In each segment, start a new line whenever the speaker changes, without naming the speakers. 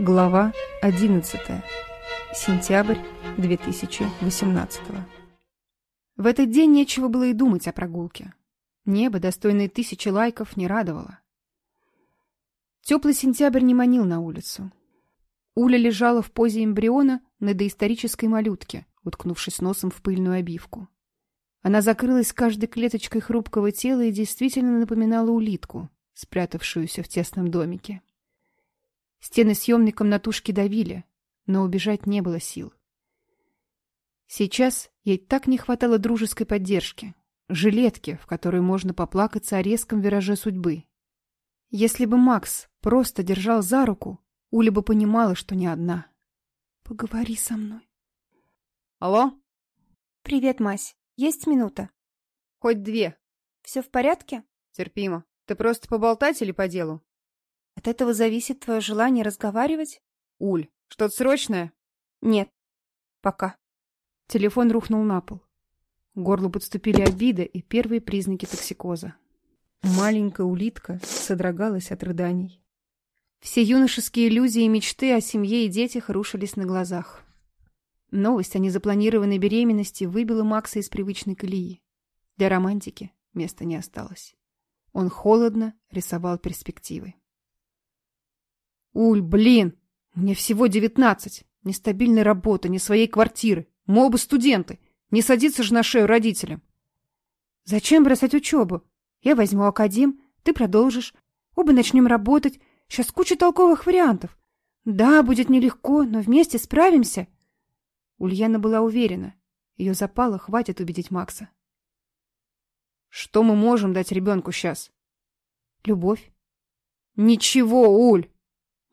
Глава 11. Сентябрь 2018. В этот день нечего было и думать о прогулке. Небо, достойное тысячи лайков, не радовало. Теплый сентябрь не манил на улицу. Уля лежала в позе эмбриона на доисторической малютке, уткнувшись носом в пыльную обивку. Она закрылась каждой клеточкой хрупкого тела и действительно напоминала улитку, спрятавшуюся в тесном домике. Стены съемной комнатушки давили, но убежать не было сил. Сейчас ей так не хватало дружеской поддержки, жилетки, в которой можно поплакаться о резком вираже судьбы. Если бы Макс просто держал за руку, Уля бы понимала, что не одна. «Поговори со мной».
«Алло?»
«Привет, Мась. Есть минута?»
«Хоть две».
«Все в порядке?»
«Терпимо. Ты просто поболтать или по делу?»
От этого зависит твое желание разговаривать?
Уль, что-то срочное?
Нет. Пока.
Телефон рухнул на пол. К горлу подступили обида и первые признаки токсикоза. Маленькая улитка содрогалась от рыданий. Все юношеские иллюзии и мечты о семье и детях рушились на глазах. Новость о незапланированной беременности выбила Макса из привычной колеи. Для романтики места не осталось. Он холодно рисовал перспективы. Уль, блин, мне всего девятнадцать. Нестабильной работы, ни своей квартиры. Мы оба студенты. Не садиться же на шею родителям. Зачем бросать учебу? Я возьму академ, ты продолжишь. Оба начнем работать. Сейчас куча толковых вариантов. Да, будет нелегко, но вместе справимся. Ульяна была уверена. Ее запала хватит убедить Макса. Что мы можем дать ребенку сейчас? Любовь. Ничего, Уль!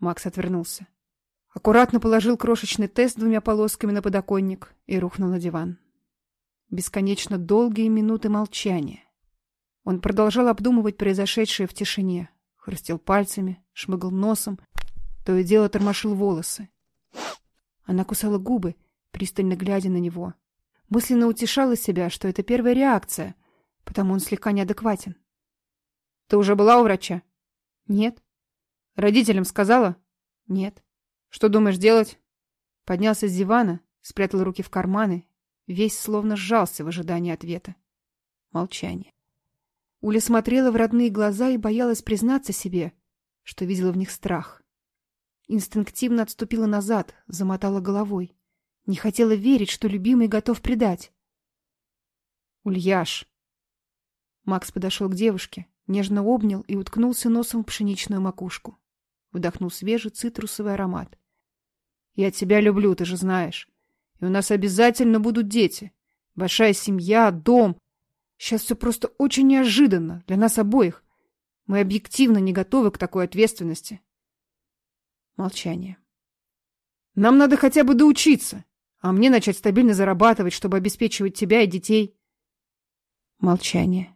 Макс отвернулся. Аккуратно положил крошечный тест двумя полосками на подоконник и рухнул на диван. Бесконечно долгие минуты молчания. Он продолжал обдумывать произошедшее в тишине. Хрустел пальцами, шмыгал носом, то и дело тормошил волосы. Она кусала губы, пристально глядя на него. Мысленно утешала себя, что это первая реакция, потому он слегка неадекватен. — Ты уже была у врача? — Нет. Родителям сказала? Нет. Что думаешь делать? Поднялся с дивана, спрятал руки в карманы, весь словно сжался в ожидании ответа. Молчание. Уля смотрела в родные глаза и боялась признаться себе, что видела в них страх. Инстинктивно отступила назад, замотала головой. Не хотела верить, что любимый готов предать. «Ульяш!» Макс подошел к девушке, нежно обнял и уткнулся носом в пшеничную макушку. Вдохнул свежий цитрусовый аромат. «Я тебя люблю, ты же знаешь. И у нас обязательно будут дети. Большая семья, дом. Сейчас все просто очень неожиданно для нас обоих. Мы объективно не готовы к такой ответственности». Молчание. «Нам надо хотя бы доучиться, а мне начать стабильно зарабатывать, чтобы обеспечивать тебя и детей». Молчание.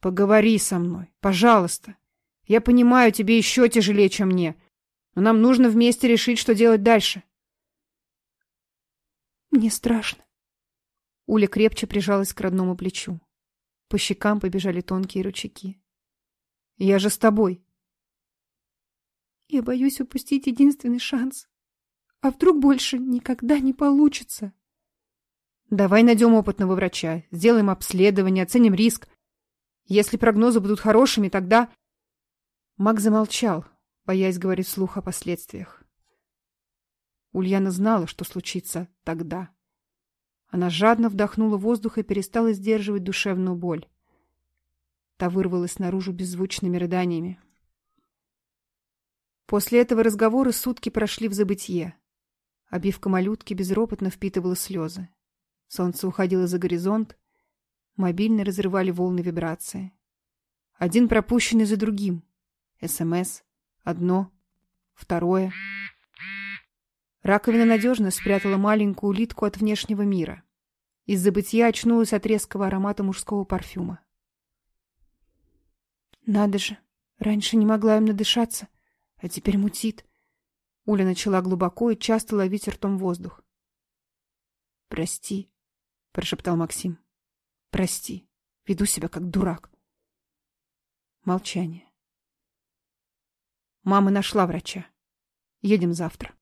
«Поговори со мной, пожалуйста», я понимаю, тебе еще тяжелее, чем мне. Но нам нужно вместе решить, что делать дальше. Мне страшно. Уля крепче прижалась к родному плечу. По щекам побежали тонкие ручейки. Я же с тобой. Я боюсь упустить единственный шанс. А вдруг больше никогда не получится? Давай найдем опытного врача, сделаем обследование, оценим риск. Если прогнозы будут хорошими, тогда... Мак замолчал, боясь говорить слух о последствиях. Ульяна знала, что случится тогда. Она жадно вдохнула воздух и перестала сдерживать душевную боль. Та вырвалась наружу беззвучными рыданиями. После этого разговора сутки прошли в забытье. Обивка малютки безропотно впитывала слезы. Солнце уходило за горизонт, мобильно разрывали волны вибрации. Один пропущенный за другим. СМС. Одно. Второе. Раковина надежно спрятала маленькую улитку от внешнего мира. Из забытия очнулась от резкого аромата мужского парфюма. «Надо же! Раньше не могла им надышаться, а теперь мутит!» Уля начала глубоко и часто ловить ртом воздух. «Прости», — прошептал Максим. «Прости. Веду себя как дурак». Молчание. Мама нашла врача. Едем завтра.